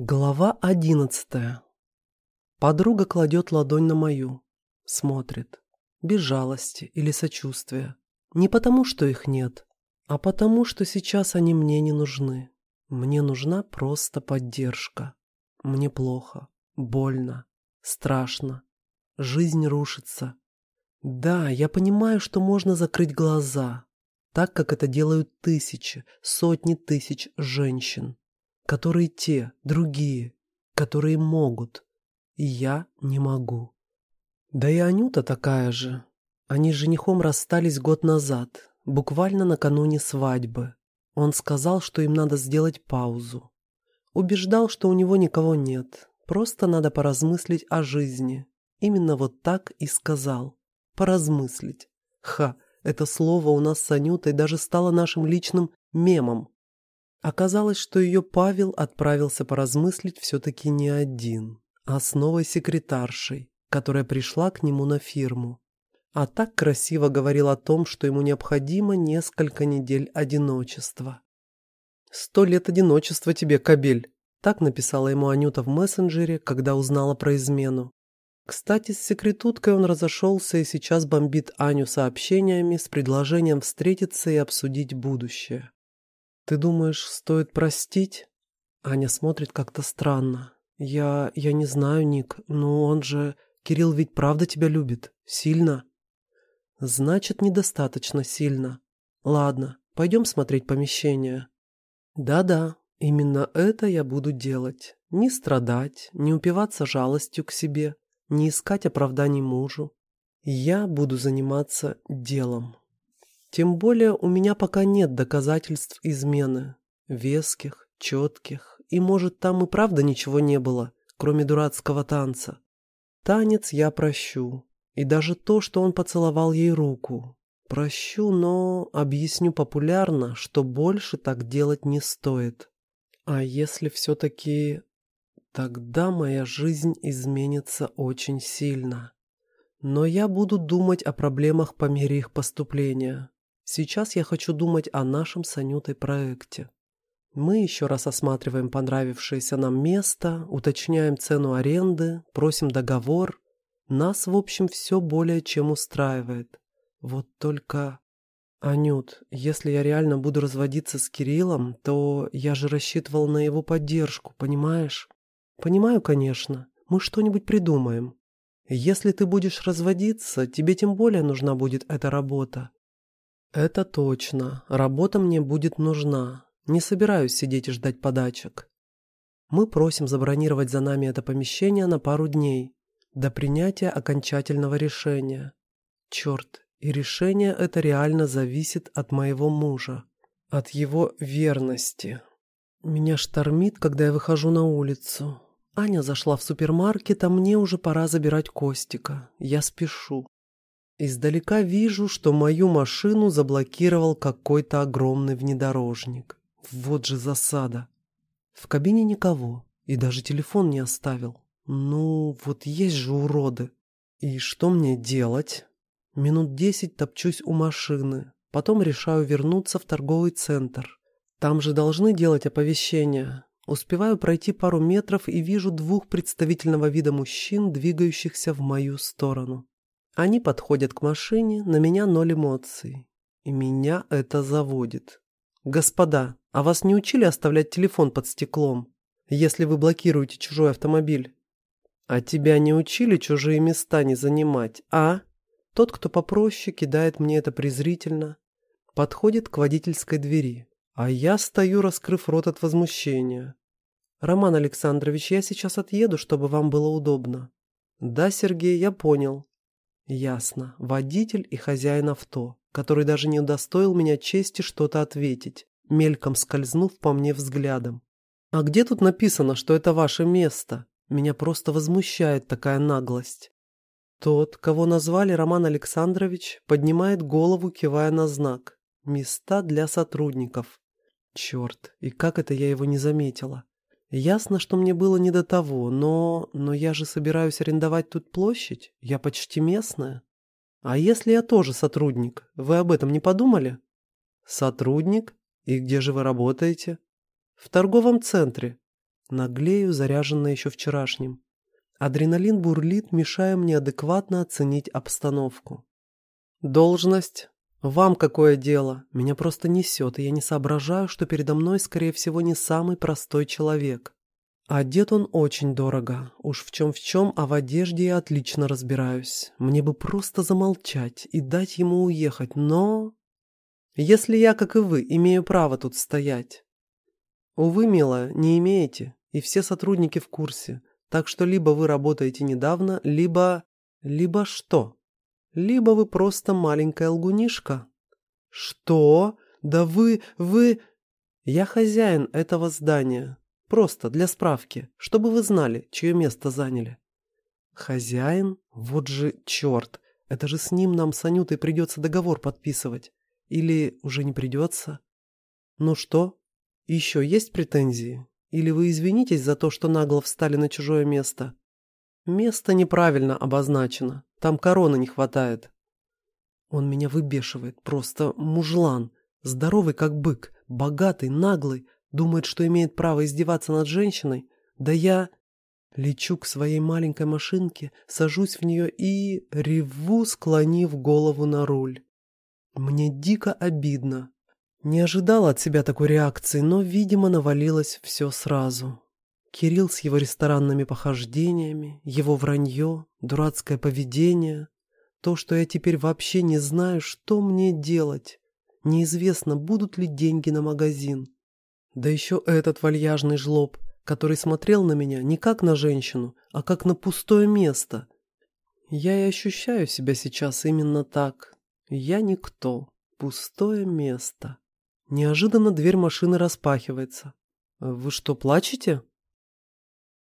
Глава одиннадцатая. Подруга кладет ладонь на мою. Смотрит. Без жалости или сочувствия. Не потому, что их нет, а потому, что сейчас они мне не нужны. Мне нужна просто поддержка. Мне плохо, больно, страшно. Жизнь рушится. Да, я понимаю, что можно закрыть глаза, так как это делают тысячи, сотни тысяч женщин которые те, другие, которые могут. И я не могу. Да и Анюта такая же. Они с женихом расстались год назад, буквально накануне свадьбы. Он сказал, что им надо сделать паузу. Убеждал, что у него никого нет, просто надо поразмыслить о жизни. Именно вот так и сказал. Поразмыслить. Ха, это слово у нас с Анютой даже стало нашим личным мемом. Оказалось, что ее Павел отправился поразмыслить все-таки не один, а с новой секретаршей, которая пришла к нему на фирму. А так красиво говорил о том, что ему необходимо несколько недель одиночества. «Сто лет одиночества тебе, кобель!» Так написала ему Анюта в мессенджере, когда узнала про измену. Кстати, с секретуткой он разошелся и сейчас бомбит Аню сообщениями с предложением встретиться и обсудить будущее. «Ты думаешь, стоит простить?» Аня смотрит как-то странно. «Я... я не знаю, Ник, но он же... Кирилл ведь правда тебя любит? Сильно?» «Значит, недостаточно сильно. Ладно, пойдем смотреть помещение». «Да-да, именно это я буду делать. Не страдать, не упиваться жалостью к себе, не искать оправданий мужу. Я буду заниматься делом». Тем более у меня пока нет доказательств измены. Веских, четких. И может там и правда ничего не было, кроме дурацкого танца. Танец я прощу. И даже то, что он поцеловал ей руку. Прощу, но объясню популярно, что больше так делать не стоит. А если все-таки... Тогда моя жизнь изменится очень сильно. Но я буду думать о проблемах по мере их поступления. Сейчас я хочу думать о нашем с Анютой проекте. Мы еще раз осматриваем понравившееся нам место, уточняем цену аренды, просим договор. Нас, в общем, все более чем устраивает. Вот только... Анют, если я реально буду разводиться с Кириллом, то я же рассчитывал на его поддержку, понимаешь? Понимаю, конечно. Мы что-нибудь придумаем. Если ты будешь разводиться, тебе тем более нужна будет эта работа. «Это точно. Работа мне будет нужна. Не собираюсь сидеть и ждать подачек. Мы просим забронировать за нами это помещение на пару дней, до принятия окончательного решения. Черт, и решение это реально зависит от моего мужа, от его верности. Меня штормит, когда я выхожу на улицу. Аня зашла в супермаркет, а мне уже пора забирать Костика. Я спешу. Издалека вижу, что мою машину заблокировал какой-то огромный внедорожник. Вот же засада. В кабине никого, и даже телефон не оставил. Ну, вот есть же уроды. И что мне делать? Минут десять топчусь у машины, потом решаю вернуться в торговый центр. Там же должны делать оповещения. Успеваю пройти пару метров и вижу двух представительного вида мужчин, двигающихся в мою сторону. Они подходят к машине, на меня ноль эмоций. И меня это заводит. Господа, а вас не учили оставлять телефон под стеклом, если вы блокируете чужой автомобиль? А тебя не учили чужие места не занимать, а? Тот, кто попроще, кидает мне это презрительно. Подходит к водительской двери. А я стою, раскрыв рот от возмущения. «Роман Александрович, я сейчас отъеду, чтобы вам было удобно». «Да, Сергей, я понял. Ясно. Водитель и хозяин авто, который даже не удостоил меня чести что-то ответить, мельком скользнув по мне взглядом. А где тут написано, что это ваше место? Меня просто возмущает такая наглость. Тот, кого назвали Роман Александрович, поднимает голову, кивая на знак. Места для сотрудников. Черт, и как это я его не заметила? Ясно, что мне было не до того, но... Но я же собираюсь арендовать тут площадь. Я почти местная. А если я тоже сотрудник? Вы об этом не подумали? Сотрудник? И где же вы работаете? В торговом центре. Наглею, заряженная еще вчерашним. Адреналин бурлит, мешая мне адекватно оценить обстановку. Должность? Вам какое дело? Меня просто несет, и я не соображаю, что передо мной, скорее всего, не самый простой человек. Одет он очень дорого. Уж в чем в чем, а в одежде я отлично разбираюсь. Мне бы просто замолчать и дать ему уехать, но... Если я, как и вы, имею право тут стоять. Увы, милая, не имеете, и все сотрудники в курсе. Так что либо вы работаете недавно, либо... Либо что? Либо вы просто маленькая лгунишка. Что? Да вы... вы... Я хозяин этого здания. Просто для справки, чтобы вы знали, чье место заняли. Хозяин? Вот же черт! Это же с ним нам с Анютой придется договор подписывать. Или уже не придется? Ну что? Еще есть претензии? Или вы извинитесь за то, что нагло встали на чужое место? Место неправильно обозначено. Там короны не хватает. Он меня выбешивает. Просто мужлан. Здоровый как бык. Богатый, наглый. Думает, что имеет право издеваться над женщиной? Да я... Лечу к своей маленькой машинке, сажусь в нее и... реву, склонив голову на руль. Мне дико обидно. Не ожидала от себя такой реакции, но, видимо, навалилось все сразу. Кирилл с его ресторанными похождениями, его вранье, дурацкое поведение. То, что я теперь вообще не знаю, что мне делать. Неизвестно, будут ли деньги на магазин. Да еще этот вальяжный жлоб, который смотрел на меня не как на женщину, а как на пустое место. Я и ощущаю себя сейчас именно так. Я никто. Пустое место. Неожиданно дверь машины распахивается. «Вы что, плачете?»